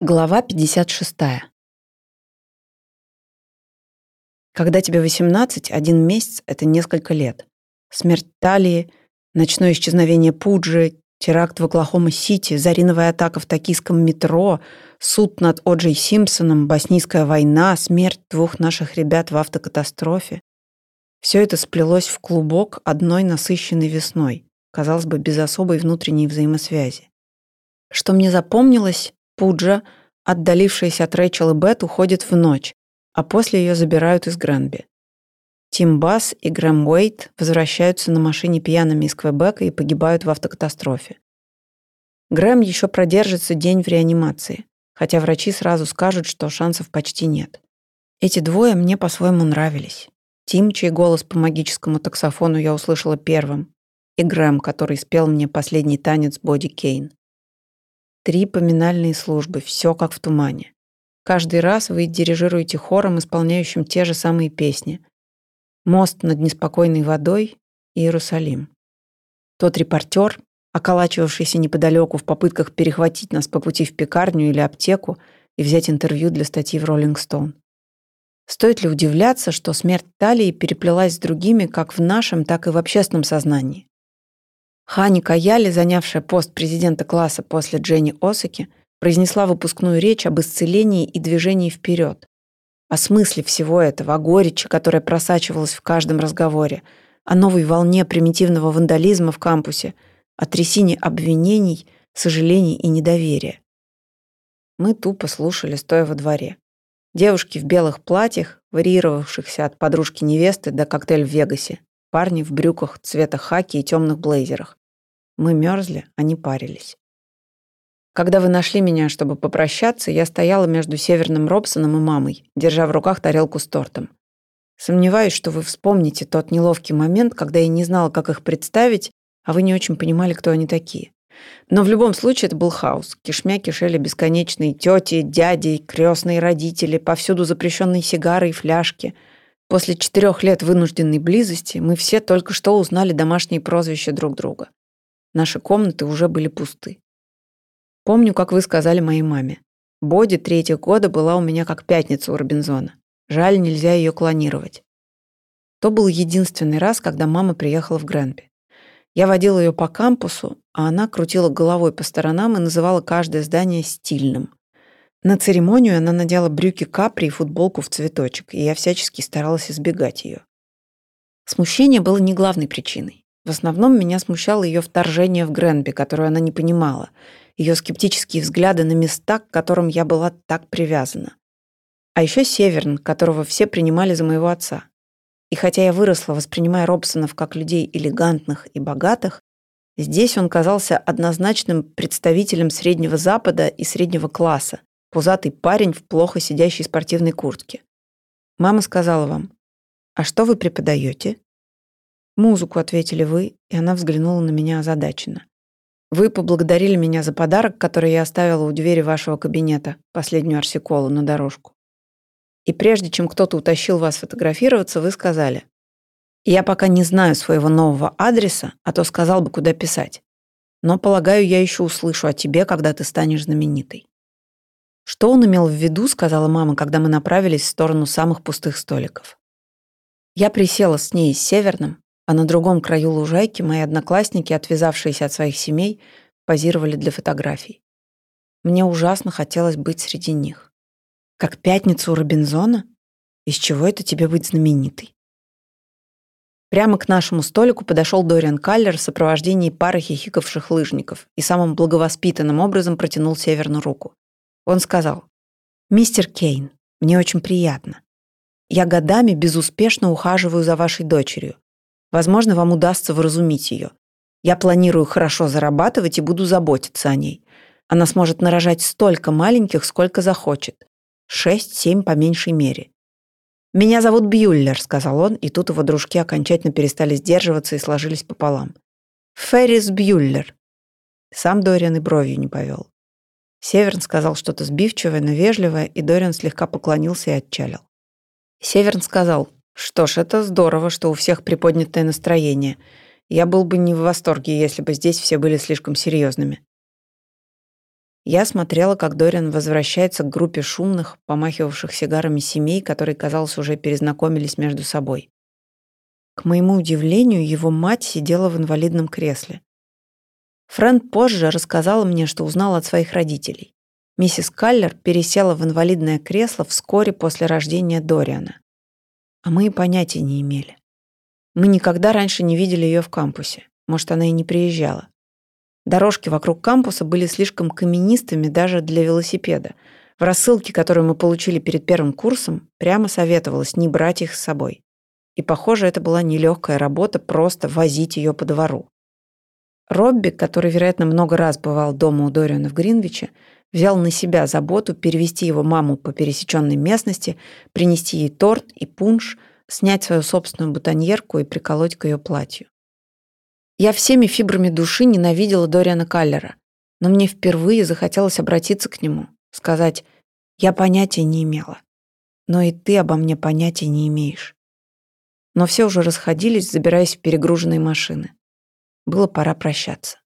Глава 56. Когда тебе 18, один месяц — это несколько лет. Смерть Талии, ночное исчезновение Пуджи, теракт в Оклахома-Сити, зариновая атака в токийском метро, суд над О'Джей Симпсоном, боснийская война, смерть двух наших ребят в автокатастрофе. Все это сплелось в клубок одной насыщенной весной, казалось бы, без особой внутренней взаимосвязи. Что мне запомнилось, Пуджа, отдалившаяся от Рэйчел и Бет, уходит в ночь, а после ее забирают из Гренби. Тим Басс и Грэм Уэйт возвращаются на машине пьяными из Квебека и погибают в автокатастрофе. Грэм еще продержится день в реанимации, хотя врачи сразу скажут, что шансов почти нет. Эти двое мне по-своему нравились. Тим, чей голос по магическому таксофону я услышала первым, и Грэм, который спел мне последний танец Боди Кейн. Три поминальные службы, все как в тумане. Каждый раз вы дирижируете хором, исполняющим те же самые песни. «Мост над неспокойной водой» и «Иерусалим». Тот репортер, околачивавшийся неподалеку в попытках перехватить нас по пути в пекарню или аптеку и взять интервью для статьи в «Роллинг Стоун». Стоит ли удивляться, что смерть Талии переплелась с другими как в нашем, так и в общественном сознании? Хани Каяли, занявшая пост президента класса после Дженни Осаки, произнесла выпускную речь об исцелении и движении вперед. О смысле всего этого, о горечи, которая просачивалась в каждом разговоре, о новой волне примитивного вандализма в кампусе, о трясине обвинений, сожалений и недоверия. Мы тупо слушали, стоя во дворе. Девушки в белых платьях, варьировавшихся от подружки невесты до коктейль в Вегасе, парни в брюках цвета хаки и темных блейзерах. Мы мерзли, они парились. Когда вы нашли меня, чтобы попрощаться, я стояла между Северным Робсоном и мамой, держа в руках тарелку с тортом. Сомневаюсь, что вы вспомните тот неловкий момент, когда я не знала, как их представить, а вы не очень понимали, кто они такие. Но в любом случае это был хаос. Кишмя кишели бесконечные тети, дяди, крестные родители, повсюду запрещенные сигары и фляжки – После четырех лет вынужденной близости мы все только что узнали домашние прозвища друг друга. Наши комнаты уже были пусты. Помню, как вы сказали моей маме. Боди третьего года была у меня как пятница у Робинзона. Жаль, нельзя ее клонировать. То был единственный раз, когда мама приехала в Гренби. Я водила ее по кампусу, а она крутила головой по сторонам и называла каждое здание стильным. На церемонию она надела брюки капри и футболку в цветочек, и я всячески старалась избегать ее. Смущение было не главной причиной. В основном меня смущало ее вторжение в Гренби, которую она не понимала, ее скептические взгляды на места, к которым я была так привязана. А еще Северн, которого все принимали за моего отца. И хотя я выросла, воспринимая Робсонов как людей элегантных и богатых, здесь он казался однозначным представителем Среднего Запада и среднего класса, пузатый парень в плохо сидящей спортивной куртке. Мама сказала вам, «А что вы преподаете?» «Музыку», — ответили вы, и она взглянула на меня озадаченно. «Вы поблагодарили меня за подарок, который я оставила у двери вашего кабинета, последнюю арсиколу на дорожку. И прежде чем кто-то утащил вас фотографироваться, вы сказали, «Я пока не знаю своего нового адреса, а то сказал бы, куда писать. Но, полагаю, я еще услышу о тебе, когда ты станешь знаменитой». Что он имел в виду, сказала мама, когда мы направились в сторону самых пустых столиков. Я присела с ней с Северным, а на другом краю лужайки мои одноклассники, отвязавшиеся от своих семей, позировали для фотографий. Мне ужасно хотелось быть среди них. Как пятницу у Робинзона? Из чего это тебе быть знаменитой? Прямо к нашему столику подошел Дориан Каллер в сопровождении пары хихикавших лыжников и самым благовоспитанным образом протянул Северну руку. Он сказал, «Мистер Кейн, мне очень приятно. Я годами безуспешно ухаживаю за вашей дочерью. Возможно, вам удастся вразумить ее. Я планирую хорошо зарабатывать и буду заботиться о ней. Она сможет нарожать столько маленьких, сколько захочет. Шесть-семь по меньшей мере. «Меня зовут Бьюллер», — сказал он, и тут его дружки окончательно перестали сдерживаться и сложились пополам. «Феррис Бьюллер». Сам Дориан и бровью не повел. Северн сказал что-то сбивчивое, но вежливое, и Дориан слегка поклонился и отчалил. Северн сказал, что ж, это здорово, что у всех приподнятое настроение. Я был бы не в восторге, если бы здесь все были слишком серьезными. Я смотрела, как Дориан возвращается к группе шумных, помахивавших сигарами семей, которые, казалось, уже перезнакомились между собой. К моему удивлению, его мать сидела в инвалидном кресле. Фрэнд позже рассказала мне, что узнала от своих родителей. Миссис Каллер пересела в инвалидное кресло вскоре после рождения Дориана. А мы и понятия не имели. Мы никогда раньше не видели ее в кампусе. Может, она и не приезжала. Дорожки вокруг кампуса были слишком каменистыми даже для велосипеда. В рассылке, которую мы получили перед первым курсом, прямо советовалось не брать их с собой. И, похоже, это была нелегкая работа просто возить ее по двору. Робби, который, вероятно, много раз бывал дома у Дориана в Гринвиче, взял на себя заботу перевести его маму по пересеченной местности, принести ей торт и пунш, снять свою собственную бутоньерку и приколоть к ее платью. Я всеми фибрами души ненавидела Дориана Каллера, но мне впервые захотелось обратиться к нему, сказать «Я понятия не имела, но и ты обо мне понятия не имеешь». Но все уже расходились, забираясь в перегруженные машины. Было пора прощаться.